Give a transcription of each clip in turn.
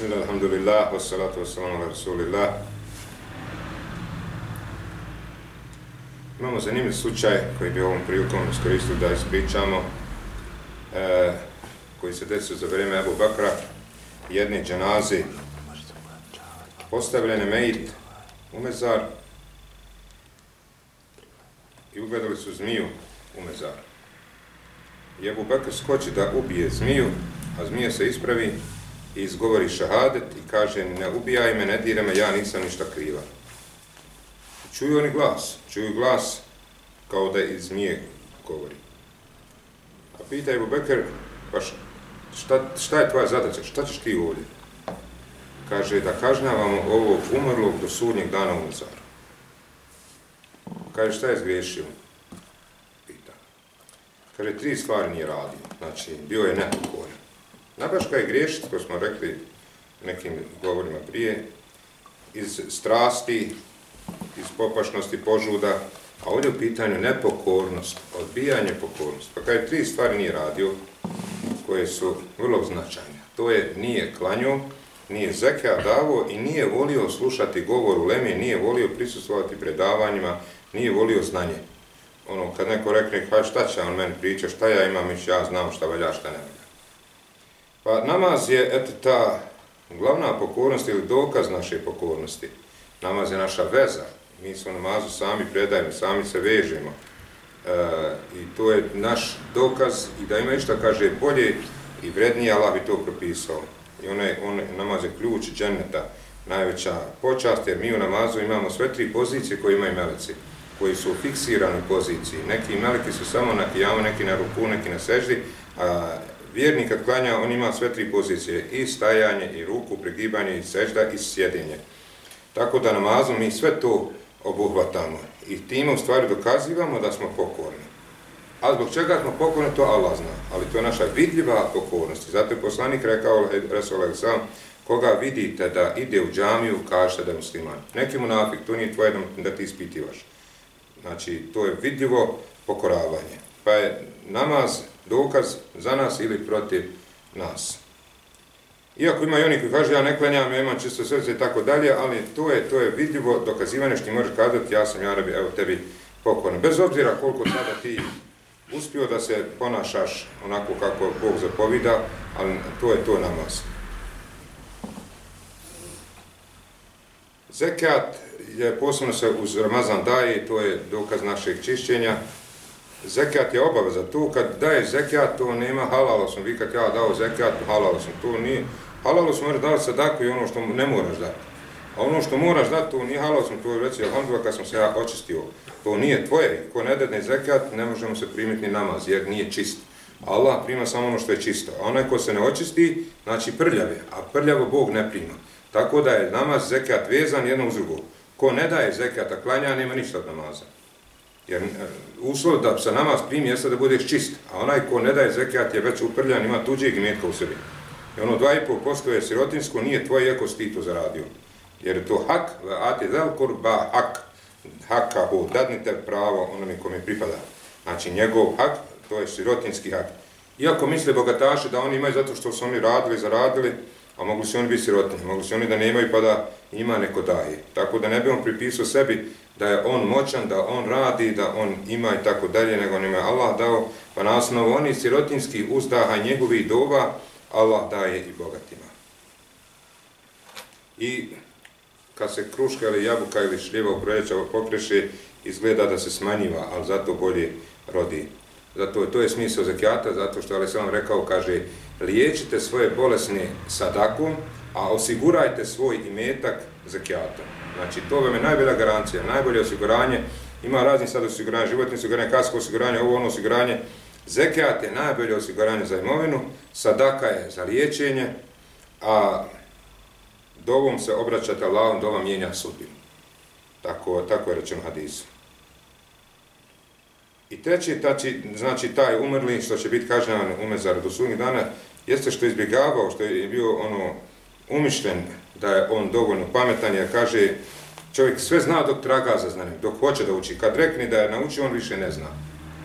Bismillah, alhamdulillah, wassalatu wassalamu ala rasulillah. Imamo zanimljiv slučaj koji bi ovom prilikom iskoristio da ispričamo, e, koji se desio za vrijeme Abu Bakra, jedni dženazi, postavljene mejit u mezar i ugledali su zmiju u mezar. I Abu Bakr skoči da ubije zmiju, a zmija se ispravi izgovori šahadet i kaže ne ubijaj me, ne dire me, ja nisam ništa kriva. Čuju oni glas, čuju glas kao da iz zmije govori. A pita Ebu Bekr, pa šta, šta je tvoja zadaća, šta ćeš ti ovdje? Kaže da kažnjavamo ovog umrlog do sudnjeg dana u Mezaru. Kaže šta je zgriješio? Pita. Kaže tri stvari nije radio, znači bio je nepokoran. Nabaška je griješit, ko smo rekli nekim govorima prije, iz strasti, iz popašnosti, požuda, a ovdje u pitanju nepokornost, odbijanje pokornosti. Pa kada tri stvari nije radio, koje su vrlo značajne. To je nije klanio, nije zekija davo i nije volio slušati govor u Lemi, nije volio prisustovati predavanjima, nije volio znanje. Ono, kad neko rekne, pa šta će on meni priča, šta ja imam, ja znam šta valja, šta ne valja. Pa namaz je eto ta glavna pokornost ili dokaz naše pokornosti. Namaz je naša veza. Mi smo namazu sami predajemo, sami se vežemo. E, I to je naš dokaz i da ima išta kaže bolje i vrednije, Allah bi to propisao. I onaj, on, namaz je ključ dženeta, najveća počast, jer mi u namazu imamo sve tri pozicije koje imaju meleci, koji su u fiksiranoj poziciji. Neki meleki su samo na kijamu, neki na ruku, neki na seždi, a vjernik kad klanja, on ima sve tri pozicije, i stajanje, i ruku, pregibanje, i sežda, i sjedinje. Tako da namazom mi sve to obuhvatamo i time u stvari dokazivamo da smo pokorni. A zbog čega smo pokorni, to Allah zna. Ali to je naša vidljiva pokornost. Zato je poslanik rekao, Resul Aleksam, koga vidite da ide u džamiju, kažete da je musliman. Neki munafik, to nije tvoje da ti ispitivaš. Znači, to je vidljivo pokoravanje. Pa je namaz dokaz za nas ili protiv nas. Iako ima i oni koji kaže ja ne klanjam, ja imam čisto srce i tako dalje, ali to je to je vidljivo dokazivanje što ti možeš kazati ja sam Jarabi, evo tebi pokorno. Bez obzira koliko sada ti uspio da se ponašaš onako kako Bog zapovida, ali to je to namaz. Zekat je posebno se uz Ramazan daje, to je dokaz našeg čišćenja, zekat je obaveza. Tu kad daje zekat, to nema halala sam. Vi kad ja dao zekat, halala sam. To nije. Halala sam možeš dati sadaku i ono što ne moraš dati. A ono što moraš dati, to nije halala sam. To je reći, alhamdulillah, kad sam se ja očistio. To nije tvoje. Ko ne dadne zekat, ne možemo se primiti ni namaz, jer nije čist. Allah prima samo ono što je čisto. A onaj ko se ne očisti, znači prljave. A prljavo Bog ne prima. Tako da je namaz zekat vezan jedno uz drugo. Ko ne daje zekata klanja, nema ništa od namaza. Jer e, uslov da se namaz primi jeste da budeš čist, a onaj ko ne daje zekat je već uprljan, ima tuđeg imetka u sebi. I ono 2,5% je sirotinsko, nije tvoje iako si ti to zaradio. Jer je to hak, a ti velkor ba hak, haka ho, dadnite pravo onome kome pripada. Znači njegov hak, to je sirotinski hak. Iako misle bogataši da oni imaju zato što su oni radili, zaradili, a mogli su oni biti sirotinje, mogli su oni da nemaju pa da ima neko daje. Tako da ne bi on pripisao sebi da je on moćan, da on radi, da on ima i tako dalje, nego nema Allah dao, pa na osnovu oni sirotinski uzdaha njegovi doba, Allah daje i bogatima. I kad se kruška ili jabuka ili šljiva u projeća pokreše, izgleda da se smanjiva, ali zato bolje rodi. Zato to je smisao zekijata, zato što je sam rekao, kaže, liječite svoje bolesne sadakom, a osigurajte svoj imetak zakijatom. Znači, to vam je najbolja garancija, najbolje osiguranje. Ima razni sad osiguranje, životni osiguranje, kasko osiguranje, ovo ono osiguranje. Zekijat je najbolje osiguranje za imovinu, sadaka je za liječenje, a dovom se obraćate Allahom, dova mijenja sudbinu. Tako, tako je rečeno hadisu. I treći, tači, znači taj umrli, što će biti kažnjavan umezar do sudnjeg dana, jeste što je izbjegavao, što je bio ono umišljen da je on dovoljno pametan, jer kaže čovjek sve zna dok traga za znanje, dok hoće da uči. Kad rekne da je naučio, on više ne zna.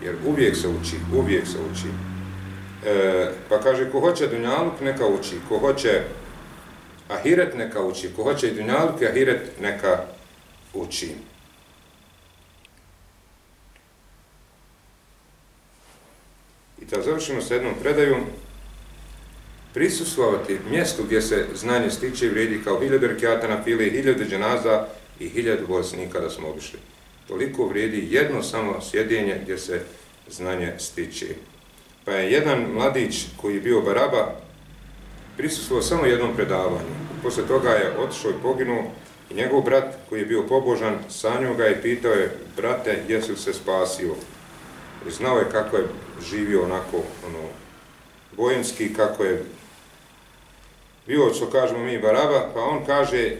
Jer uvijek se uči, uvijek se uči. E, pa kaže, ko hoće dunjaluk, neka uči. Ko hoće Ahiret neka uči. Ko hoće i dunjalke, ahiret neka uči. I da završimo sa jednom predajom, prisustvovati mjestu gdje se znanje stiče i vredi kao hiljadu rekiata na file, hiljadu dženaza i hiljadu bolesnika da smo obišli. Toliko vredi jedno samo sjedinje gdje se znanje stiče. Pa je jedan mladić koji je bio baraba prisustvovao samo jednom predavanju. Posle toga je otišao i poginuo i njegov brat koji je bio pobožan sanju ga i pitao je brate jesi li se spasio. I znao je kako je živio onako ono, bojenski, kako je bio, što kažemo mi, baraba, pa on kaže,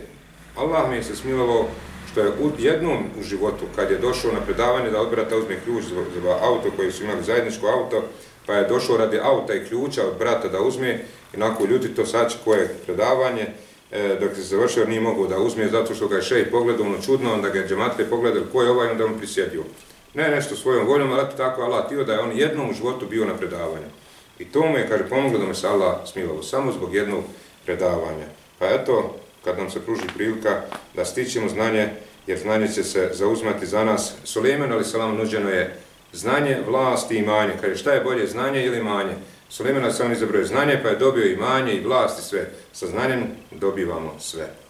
Allah mi je se smilovao što je u jednom u životu, kad je došao na predavanje da od brata uzme ključ za, za auto koji su imali zajedničko auto, pa je došao radi auta i ključa od brata da uzme, inako ljudi to sači koje predavanje, e, dok se završio nije mogao da uzme, zato što ga je šej pogledao ono čudno, onda ga je džematlje pogledao ko je ovaj, onda on prisjedio. Ne nešto svojom voljom, ali tako Allah tio da je on jednom u životu bio na predavanju. I to mu je, kaže, pomoglo da me se Allah smilovao, samo zbog jednog predavanja. Pa eto, kad nam se pruži prilika da stićemo znanje, jer znanje će se zauzmati za nas. Suleiman, ali salam, nuđeno je znanje, vlast i imanje. Kaže, šta je bolje, znanje ili imanje? Suleiman, ali salam, izabrao je znanje, pa je dobio imanje i vlast i sve. Sa znanjem dobivamo sve.